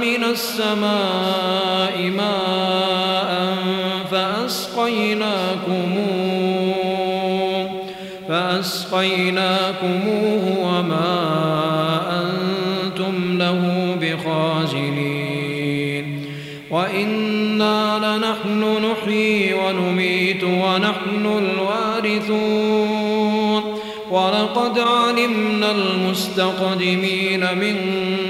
من السماء ماء فأسقيناكموه فأسقيناكموه وما أنتم له بخازنين. وإنا لنحن نحيي ونميت ونحن الوارثون. ولقد علمنا المستقدمين منكم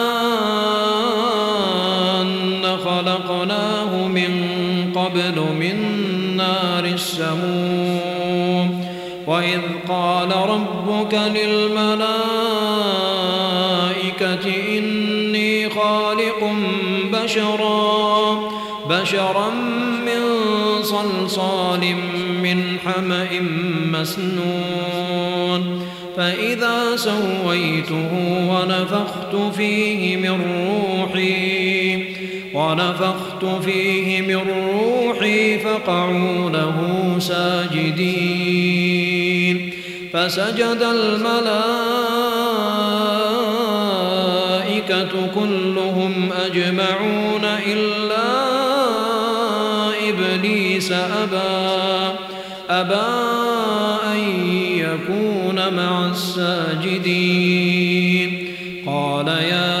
خلقناه من قبل من نار السموم. وإذ قال ربك للملائكة إني خالق بشرا بشرا من صلصال من حمأ مسنون. فإذا سويته ونفخت فيه من روحي ونفخت فيه من روحي فقعوا له ساجدين. فسجد الملائكة كلهم أجمعون إلا إبليس أبى أبى مع الساجدين. قال يا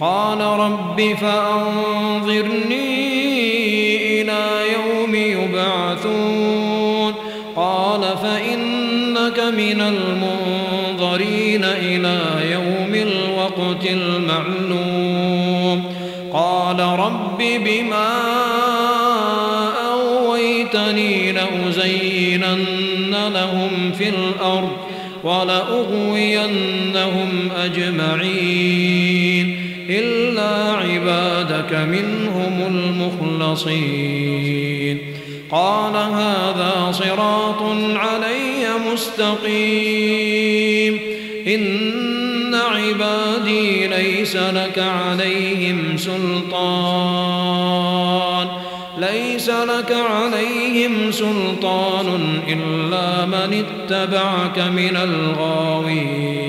قال رب فأنظرني إلى يوم يبعثون. قال فإنك من المنظرين إلى يوم الوقت المعلوم. قال رب بما أويتني لأزينن لهم في الأرض ولأغوينهم أجمعين. إلا عبادك منهم المخلصين. قال هذا صراط علي مستقيم. إن عبادي ليس لك عليهم سلطان. ليس لك عليهم سلطان إلا من اتبعك من الغاوين.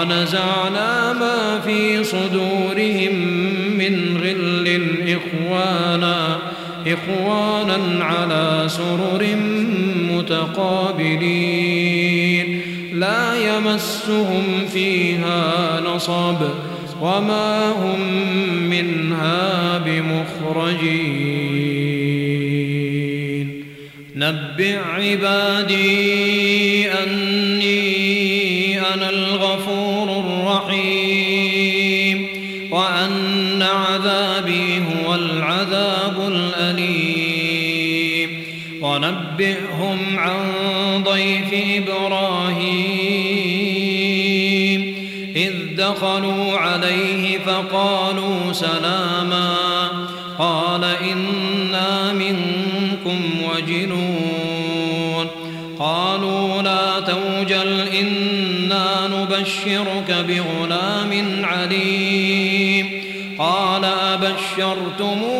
ونزعنا ما في صدورهم من غل إخوانا إخوانا على سرر متقابلين. لا يمسهم فيها نصب وما هم منها بمخرجين. نبع عبادي أني ونبئهم عن ضيف إبراهيم. إذ دخلوا عليه فقالوا سلاما. قال إنا منكم وجنون. قالوا لا توجل إنا نبشرك بغلام عليم. قال أبشرتموني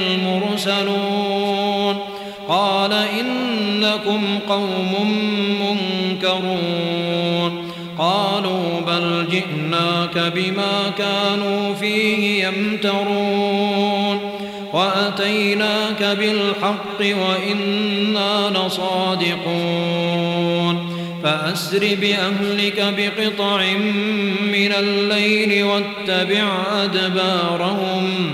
المرسلون قال إنكم قوم منكرون. قالوا بل جئناك بما كانوا فيه يمترون. وأتيناك بالحق وإنا لصادقون. فأسر بأهلك بقطع من الليل واتبع أدبارهم.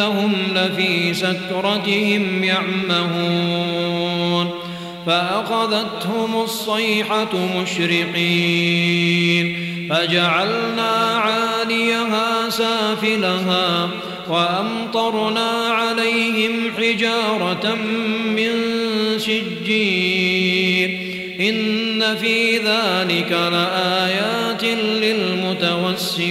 إنهم لفي سكرتهم يعمهون فأخذتهم الصيحة مشرقين فجعلنا عاليها سافلها وأمطرنا عليهم حجارة من سجين إن في ذلك لآيات للمتوسمين